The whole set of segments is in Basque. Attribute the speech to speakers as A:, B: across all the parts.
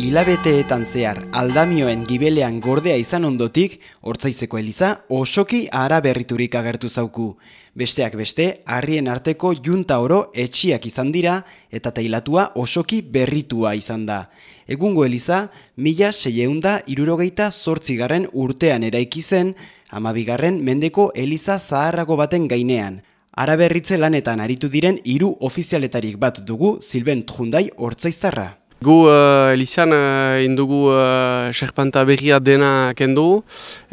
A: hilabeteetan zehar aldamioen gibelean gordea izan ondotik, hortzaizeko eliza osoki ara berriturik agertu zauku. Besteak beste, harrien arteko junta oro etxiak izan dira eta tailatua osoki berritua izan da. Egungo eliza, mila seieunda irurogeita zortzigarren urtean eraiki zen, amabigarren mendeko eliza zaharrago baten gainean. Ara berritze lanetan aritu diren hiru ofizialetarik bat dugu Silben Trundai hortzaiztarra.
B: Gu uh, Elizan uh, indugu uh, serpanta berria dena kendu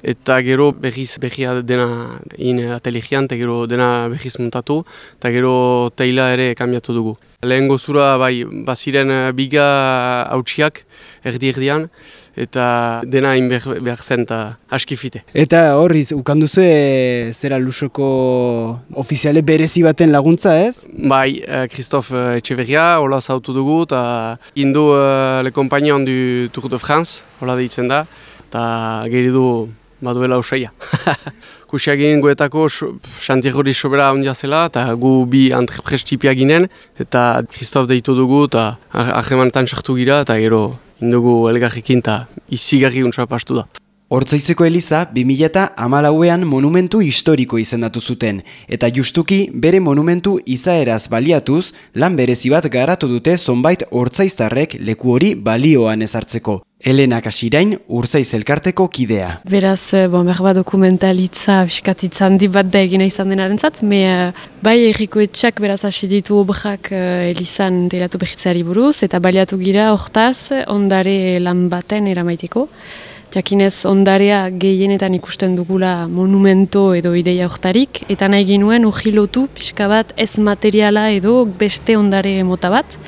B: eta gero berriz berria dena in ateligian eta gero dena berriz muntatu eta gero teila ere kambiatu dugu. Lehen gozura bai, baziren uh, biga hautsiak erdi erdian eta dena hain behar zen eta askifite.
A: Eta horriz, ukanduzu zera lusoko ofiziale berezi baten laguntza ez?
B: Bai, Kristof uh, Etxeverria, hola zautu dugu, eta indu uh, le kompainon du Tour de France, hola deitzen da, eta geri du baduela usaia. Kusiagin guetako xantiagori sobera ondia zela, eta gu bi antreprestipia ginen, eta Kristof deitu dugu, eta ahemanetan sartu gira, eta gero indugu elgarrikin eta izigarri untsa pastu da.
A: Hortzaizeko Eliza, 2000 eta monumentu historiko izendatu zuten, eta justuki bere monumentu izaeraz baliatuz, lan berezi bat garatu dute zonbait hortzaiztarrek leku hori balioan ezartzeko. Elena Kasirain, Urzaiz elkarteko kidea.
C: Beraz, eh, bon, behar bat dokumentalitza fiskatitzan di bat da egina izan denaren zat, me uh, bai erriko etxak beraz hasi ditu obrak uh, elizan delatu behitzari buruz, eta baliatu gira hortaz ondare lan baten eramaiteko. Jakinez ondarea gehienetan ikusten dugula monumento edo ideia hortarik, eta nahi ginuen ujilotu pixka bat ez materiala edo beste ondare mota bat.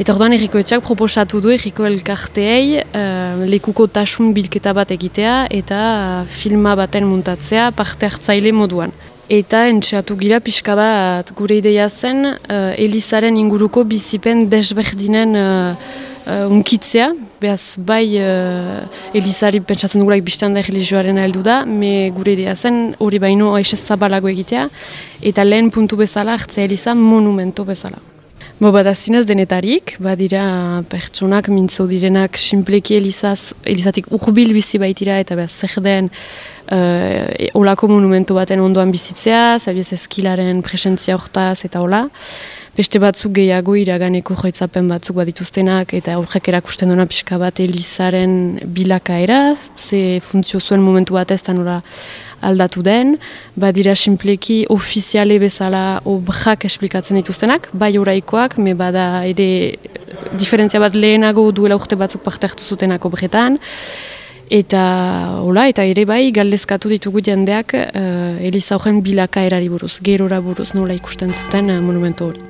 C: Eta orduan erriko etxak proposatu du erriko elkarteei uh, lekuko tasun bilketa bat egitea eta filma baten muntatzea parte hartzaile moduan. Eta entxeatu gira pixka bat gure ideia zen uh, Elizaren inguruko bizipen desberdinen uh, unkitzea, behaz bai uh, Elizari pentsatzen dugulaik biztan da religioaren heldu da, me gure idea zen hori baino aixez zabalago egitea, eta lehen puntu bezala hartzea Eliza monumento bezala. Bo, badazinez denetarik, badira pertsonak, mintzo direnak, simpleki Elizaz, Elizatik urbil bizi baitira, eta behaz zer den uh, olako monumentu baten ondoan bizitzea, zabiez eskilaren presentzia hortaz, eta hola. Beste batzuk gehiago iraganeko joitzapen batzuk badituztenak eta aurrek erakusten duena pixka bat Elizaren bilakaera, ze funtzio zuen momentu bat ez nora aldatu den, badira simpleki ofiziale bezala obrak esplikatzen dituztenak, bai oraikoak, me bada ere diferentzia bat lehenago duela urte batzuk parte hartu zutenak obretan, Eta, hola, eta ere bai, galdezkatu ditugu jendeak uh, Eliza horren bilaka erari buruz, gerora buruz nola ikusten zuten uh, monumentu hori.